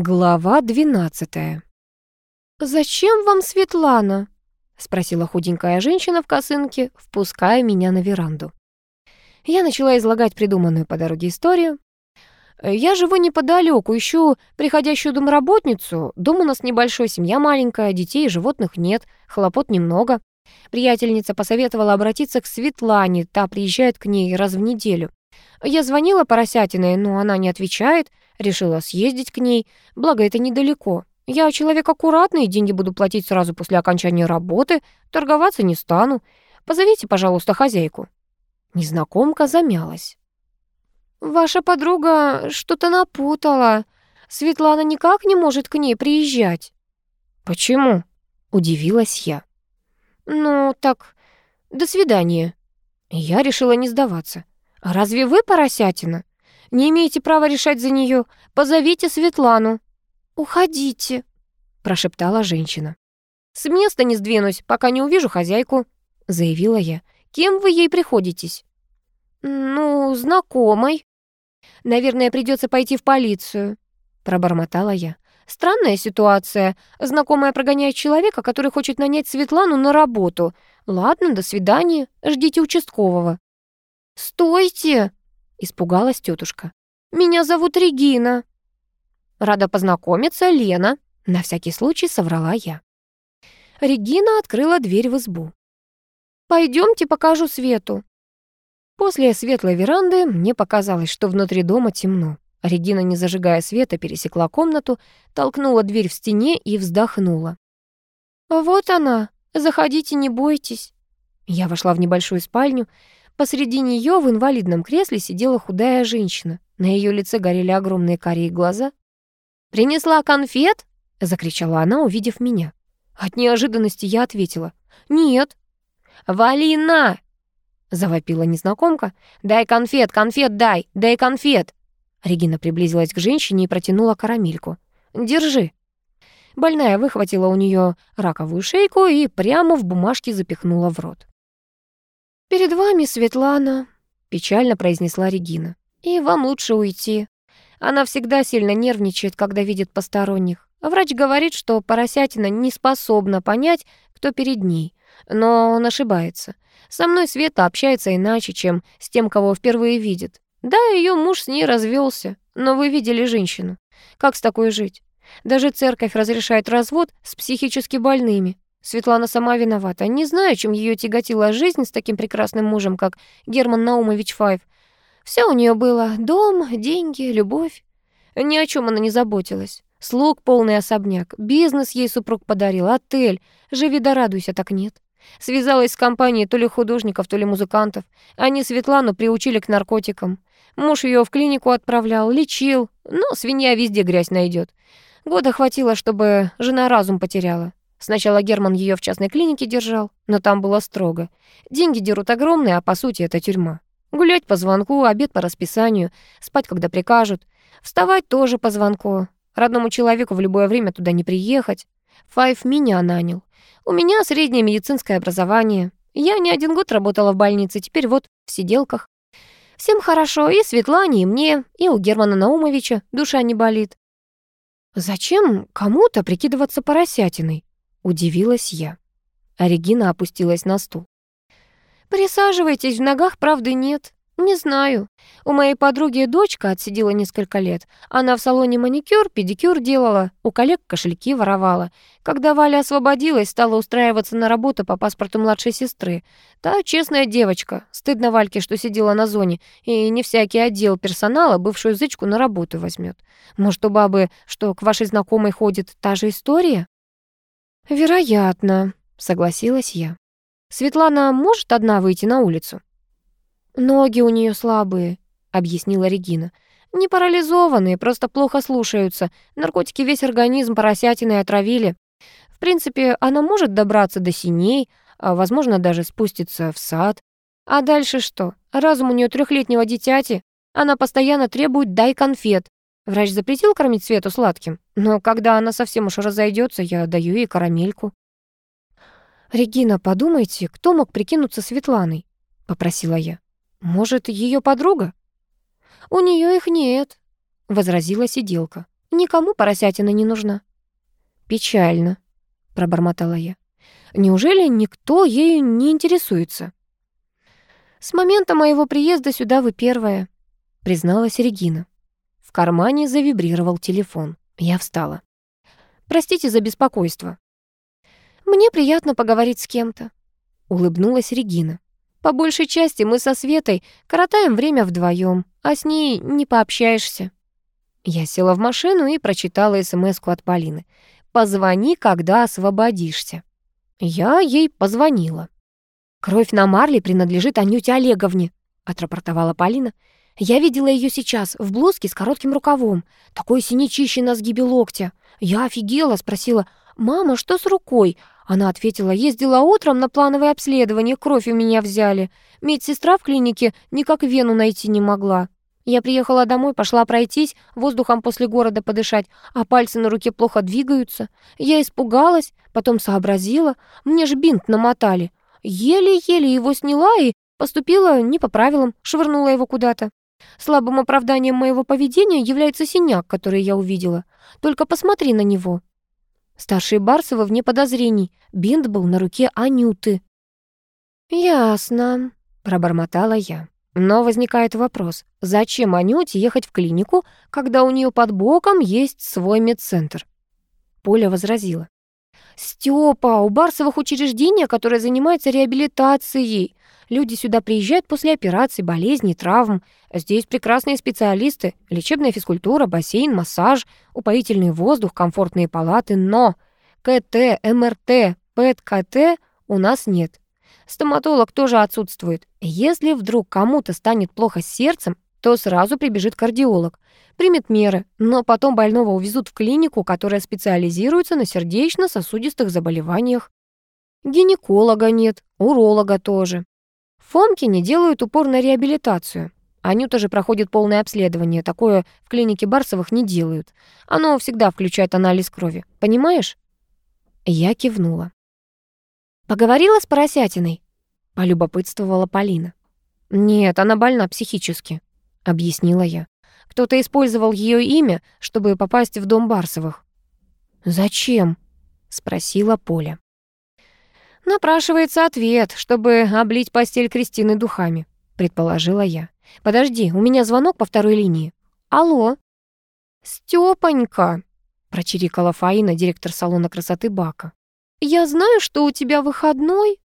Глава 12. «Зачем вам Светлана?» — спросила худенькая женщина в косынке, впуская меня на веранду. Я начала излагать придуманную по дороге историю. «Я живу неподалеку, ищу приходящую домработницу. Дом у нас небольшой, семья маленькая, детей и животных нет, хлопот немного. Приятельница посоветовала обратиться к Светлане, та приезжает к ней раз в неделю. Я звонила поросятиной, но она не отвечает, решила съездить к ней, благо это недалеко. Я человек аккуратный, деньги буду платить сразу после окончания работы, торговаться не стану. Позовите, пожалуйста, хозяйку». Незнакомка замялась. «Ваша подруга что-то напутала. Светлана никак не может к ней приезжать». «Почему?» — удивилась я. «Ну, так, до свидания». Я решила не сдаваться. «А разве вы поросятина? Не имеете права решать за нее. Позовите Светлану». «Уходите», — прошептала женщина. «С места не сдвинусь, пока не увижу хозяйку», — заявила я. «Кем вы ей приходитесь?» «Ну, знакомой». «Наверное, придется пойти в полицию», — пробормотала я. «Странная ситуация. Знакомая прогоняет человека, который хочет нанять Светлану на работу. Ладно, до свидания. Ждите участкового». «Стойте!» — испугалась тетушка. «Меня зовут Регина». «Рада познакомиться, Лена», — на всякий случай соврала я. Регина открыла дверь в избу. «Пойдемте, покажу Свету». После светлой веранды мне показалось, что внутри дома темно. Регина, не зажигая света, пересекла комнату, толкнула дверь в стене и вздохнула. «Вот она, заходите, не бойтесь». Я вошла в небольшую спальню, Посреди нее в инвалидном кресле сидела худая женщина. На ее лице горели огромные карие глаза. «Принесла конфет?» — закричала она, увидев меня. От неожиданности я ответила. «Нет». «Валина!» — завопила незнакомка. «Дай конфет, конфет дай, дай конфет!» Регина приблизилась к женщине и протянула карамельку. «Держи». Больная выхватила у нее раковую шейку и прямо в бумажке запихнула в рот. «Перед вами Светлана», — печально произнесла Регина. «И вам лучше уйти. Она всегда сильно нервничает, когда видит посторонних. Врач говорит, что поросятина не способна понять, кто перед ней. Но он ошибается. Со мной Света общается иначе, чем с тем, кого впервые видит. Да, ее муж с ней развелся, но вы видели женщину. Как с такой жить? Даже церковь разрешает развод с психически больными. Светлана сама виновата. Не знаю, чем ее тяготила жизнь с таким прекрасным мужем, как Герман Наумович Файв. Все у нее было — дом, деньги, любовь. Ни о чем она не заботилась. Слуг полный особняк, бизнес ей супруг подарил, отель. Живи да радуйся, так нет. Связалась с компанией то ли художников, то ли музыкантов. Они Светлану приучили к наркотикам. Муж ее в клинику отправлял, лечил, но свинья везде грязь найдет. Года хватило, чтобы жена разум потеряла. Сначала Герман ее в частной клинике держал, но там было строго. Деньги дерут огромные, а по сути это тюрьма. Гулять по звонку, обед по расписанию, спать, когда прикажут. Вставать тоже по звонку. Родному человеку в любое время туда не приехать. Файв меня нанял. У меня среднее медицинское образование. Я не один год работала в больнице, теперь вот в сиделках. Всем хорошо, и Светлане, и мне, и у Германа Наумовича душа не болит. Зачем кому-то прикидываться поросятиной? Удивилась я. А Регина опустилась на стул. «Присаживайтесь, в ногах правды нет. Не знаю. У моей подруги дочка отсидела несколько лет. Она в салоне маникюр, педикюр делала, у коллег кошельки воровала. Когда Валя освободилась, стала устраиваться на работу по паспорту младшей сестры. Та честная девочка. Стыдно Вальке, что сидела на зоне, и не всякий отдел персонала бывшую зычку на работу возьмет. Может, у бабы, что к вашей знакомой ходит, та же история?» «Вероятно», — согласилась я. «Светлана может одна выйти на улицу?» «Ноги у нее слабые», — объяснила Регина. «Не парализованные, просто плохо слушаются. Наркотики весь организм поросятиной отравили. В принципе, она может добраться до синей, а, возможно, даже спуститься в сад. А дальше что? Разум у нее трехлетнего дитяти. Она постоянно требует «дай конфет». Врач запретил кормить Свету сладким, но когда она совсем уж разойдется, я даю ей карамельку. «Регина, подумайте, кто мог прикинуться Светланой?» — попросила я. «Может, ее подруга?» «У нее их нет», — возразила сиделка. Никому поросятина не нужна». «Печально», — пробормотала я. «Неужели никто ею не интересуется?» «С момента моего приезда сюда вы первая», — призналась Регина. В кармане завибрировал телефон. Я встала. «Простите за беспокойство». «Мне приятно поговорить с кем-то», — улыбнулась Регина. «По большей части мы со Светой коротаем время вдвоем, а с ней не пообщаешься». Я села в машину и прочитала смс от Полины. «Позвони, когда освободишься». Я ей позвонила. «Кровь на марле принадлежит Анюте Олеговне», — отрапортовала Полина. «Я видела ее сейчас в блузке с коротким рукавом, такой синячище на сгибе локтя. Я офигела, спросила, «Мама, что с рукой?» Она ответила, «Ездила утром на плановое обследование, кровь у меня взяли. Медсестра в клинике никак вену найти не могла». Я приехала домой, пошла пройтись, воздухом после города подышать, а пальцы на руке плохо двигаются. Я испугалась, потом сообразила, мне же бинт намотали. Еле-еле его сняла и поступила не по правилам, швырнула его куда-то. Слабым оправданием моего поведения является синяк, который я увидела. Только посмотри на него. Старший Барсова вне подозрений. Бинт был на руке Анюты. «Ясно», — пробормотала я. Но возникает вопрос, зачем Анюте ехать в клинику, когда у нее под боком есть свой медцентр? Поля возразила. «Стёпа, у Барсовых учреждения, которое занимается реабилитацией. Люди сюда приезжают после операций, болезней, травм. Здесь прекрасные специалисты, лечебная физкультура, бассейн, массаж, упоительный воздух, комфортные палаты, но КТ, МРТ, ПЭТ-КТ у нас нет. Стоматолог тоже отсутствует. Если вдруг кому-то станет плохо с сердцем, то сразу прибежит кардиолог, примет меры, но потом больного увезут в клинику, которая специализируется на сердечно-сосудистых заболеваниях. Гинеколога нет, уролога тоже. В Фомкине делают упор на реабилитацию. Анюта же проходит полное обследование, такое в клинике Барсовых не делают. Оно всегда включает анализ крови, понимаешь? Я кивнула. «Поговорила с поросятиной?» — полюбопытствовала Полина. «Нет, она больна психически», — объяснила я. «Кто-то использовал ее имя, чтобы попасть в дом Барсовых». «Зачем?» — спросила Поля. «Напрашивается ответ, чтобы облить постель Кристины духами», — предположила я. «Подожди, у меня звонок по второй линии. Алло?» «Стёпанька», — прочирикала Фаина, директор салона красоты Бака. «Я знаю, что у тебя выходной,